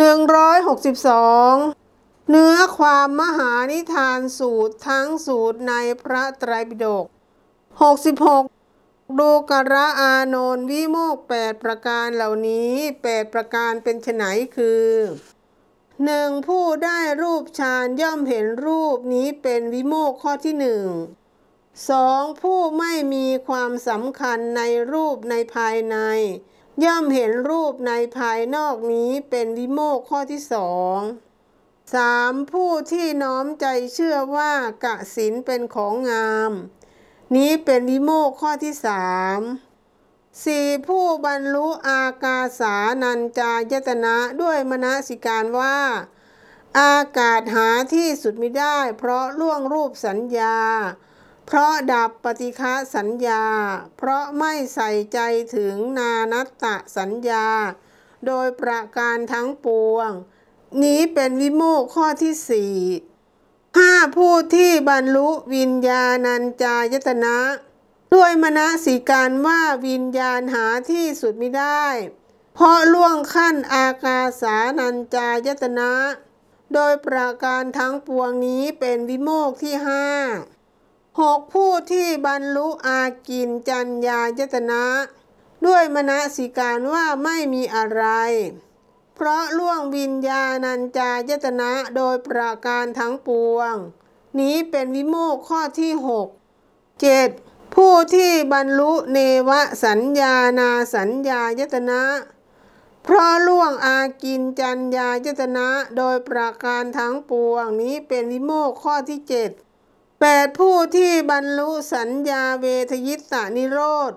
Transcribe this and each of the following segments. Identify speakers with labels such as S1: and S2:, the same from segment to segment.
S1: 162เนื้อความมหานิทานสูตรทั้งสูตรในพระไตรปิฎก66 ดูกระอานนท์วิโมกแปดประการเหล่านี้แปดประการเป็นไฉนคือหนึ่งผู้ได้รูปฌานย่อมเห็นรูปนี้เป็นวิโมกข์ข้อที่หนึ่งสองผู้ไม่มีความสำคัญในรูปในภายใน ย่อมเห็นรูปในภายนอกนี้เป็นวิโมกข้อที่สองสามผู้ที่น้อมใจเชื่อว่ากะสินเป็นของงาม นี้เป็นวิโมกข้อที่สามสี่ผู้บรรลุอากาสานัญจายตนะด้วยมนสิการว่า อากาศหาที่สุดไม่ได้ เพราะล่วงรูปสัญญา เพราะดับปฏิฆะสัญญา เพราะไม่ใส่ใจถึงนานัตตะสัญญา โดยประการทั้งปวง นี้เป็นวิโมกข้อที่สี่ห้าผู้ที่บรรลุวิญญาณัญจายตนะ ด้วยมนสิการว่าวิญญาณหาที่สุดไม่ได้ เพราะล่วงขั้นอากาสานัญจายตนะ โดยประการทั้งปวงนี้เป็นวิโมกข์ที่ห้า หกผู้ที่บรรลุอากินจัญญายตนะ ด้วยมนสิการว่าไม่มีอะไร เพราะล่วงวิญญาณัญจายตนะโดยประการทั้งปวง นี้เป็นวิโมกข้อที่หกเจ็ดผู้ที่บรรลุเนวสัญญานาสัญญายตนะ เพราะล่วงอากินจัญญายตนะโดยประการทั้งปวง นี้เป็นวิโมกข์ข้อที่เจ็ด แปดผู้ที่บรรลุสัญญาเวทยิตตนิโรธ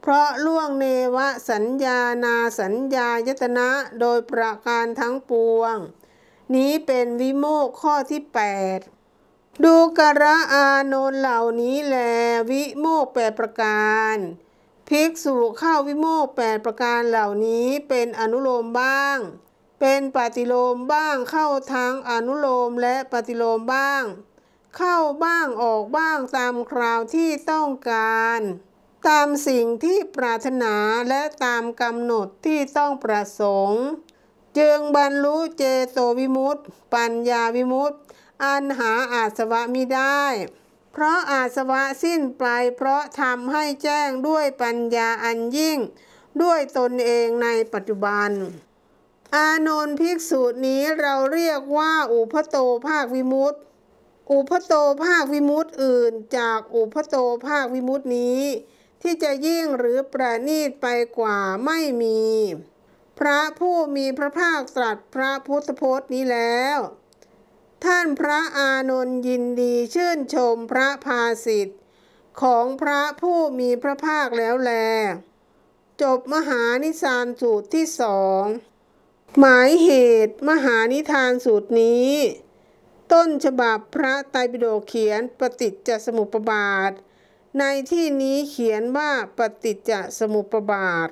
S1: เพราะล่วงเนวสัญญานาสัญญายตนะโดยประการทั้งปวง นี้เป็นวิโมกข้อที่แปดดูกระอานนเหล่านี้แลวิโมกแปดประการภิกษุเข้าวิโมกแปดประการเหล่านี้เป็นอนุโลมบ้าง เป็นปฏิโลมบ้างเข้าทั้งอนุโลมและปฏิโลมบ้าง เข้าบ้างออกบ้างตามคราวที่ต้องการ ตามสิ่งที่ปรารถนาและตามกำหนดที่ต้องประสงค์ จึงบรรลุเจโตวิมุตติ ปัญญาวิมุตติ อันหาอาสวะมิได้ เพราะอาสวะสิ้นไปเพราะทำให้แจ้งด้วยปัญญาอันยิ่ง ด้วยตนเองในปัจจุบันอานนท์ภิกษุนี้เราเรียกว่าอุพโตภาควิมุตติ อุพโตภาควิมุตติอื่น จากอุพโตภาควิมุตตินี้ ที่จะยิ่งหรือประณีตไปกว่าไม่มี พระผู้มีพระภาคตรัสพระพุทธพจน์นี้แล้ว ท่านพระอานนท์ยินดีชื่นชมพระภาสิทธิ์ของพระผู้มีพระภาคแล้วแล จบมหานิสานสูตรที่สองหมายเหตุมหานิทานสูตรนี้ ต้นฉบับพระไตรปิฎกเขียนปฏิจจสมุปบาท ในที่นี้เขียนว่าปฏิจจสมุปบาท